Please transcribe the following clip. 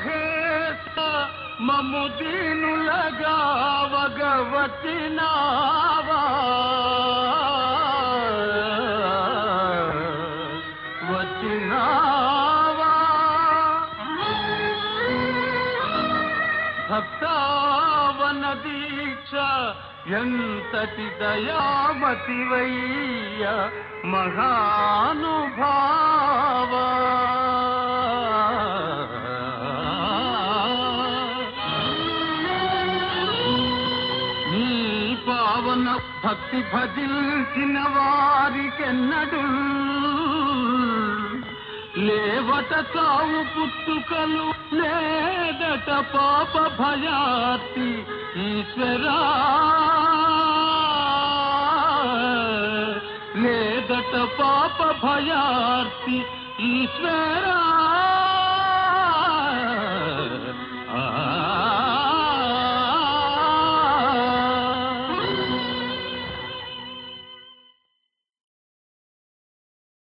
మహేశ మము దీనులగా వగవచ్చినావా వచ్చినావా? భక్తావన దీక్ష ఎంతటి దయామతివయ్య మహానుభావ పావన భక్తి భజిల్చిన వారికెన్నడు. లేవట తావు పుట్టుకలు లేదట పాప భయాతి ఈశ్వరా. లేదట పాప భయాతి ఈశ్వరా.